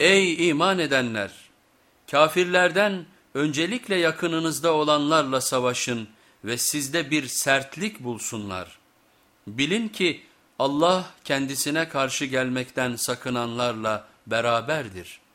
Ey iman edenler! Kafirlerden öncelikle yakınınızda olanlarla savaşın ve sizde bir sertlik bulsunlar. Bilin ki Allah kendisine karşı gelmekten sakınanlarla beraberdir.''